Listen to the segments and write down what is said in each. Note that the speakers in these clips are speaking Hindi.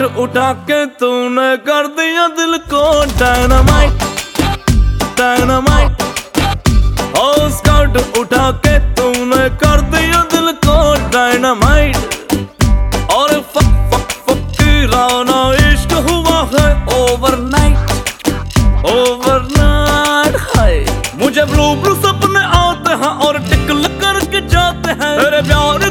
उठा के तूने कर दिया दिल को डायनामाइट डायनामाइट उठा के तूने कर दिया दिल को डायनामाइट और फक फक फकीराना इश्क हुआ है ओवरनाइट ओवरनाइट है मुझे ब्लू ब्लू सपने आते हैं और टिकल करके जाते हैं। मेरे प्यार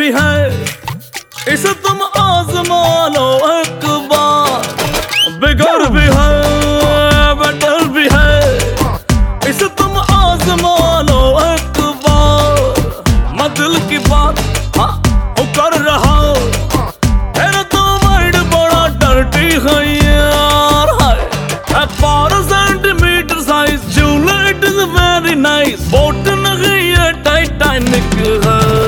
भी है, इसे तुम आजमा लो, एक बार। बिगर भी है बेटर भी है, इसे तुम आजमा लो, एक बार। मैं दिल की बात हाँ कर रहा तेरा तो माइंड बड़ा डर्टी है, यार, है। बारह centimetre size Juliet is very nice boat नहीं है टाइटैनिक है।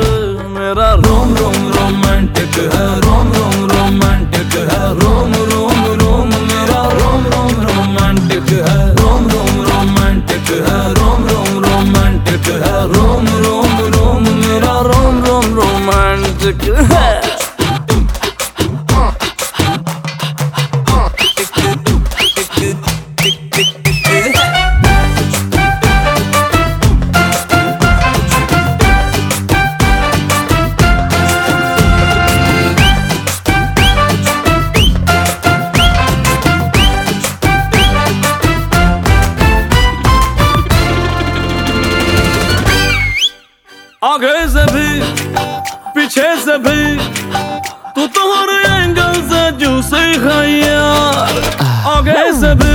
मेरा रोम रोम रोमांटिक है रोम रोम रोमांटिक है रोम रोम रोम मेरा रोम रोम रोमांटिक है रोम रोम रोमांटिक है रोम रोम रोमांटिक है रोम रोम रोम मेरा रोम रोम रोमांटिक है से भी पीछे से भी तू तो हर एंगल से जूसे खाइया। आगे से भी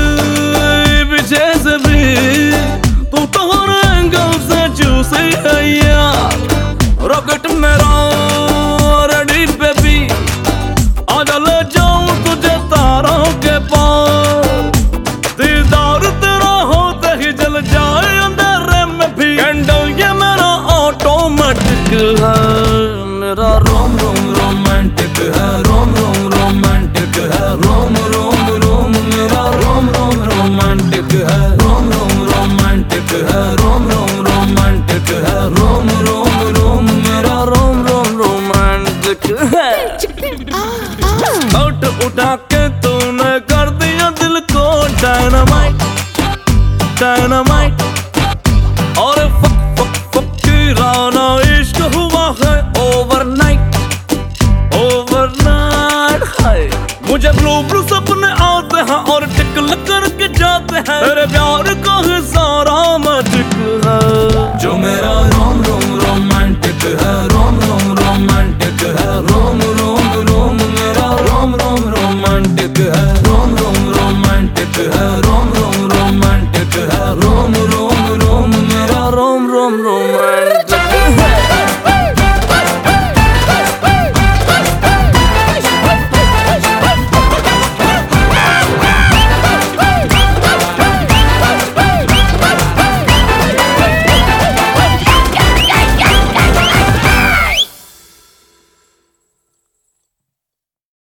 डायनामाइट डायनामाइट और फक फक फकीराना इश्क हुआ है ओवरनाइट ओवरनाइट है मुझे ब्लू सपने आते हैं और टिकल करके जाते हैं।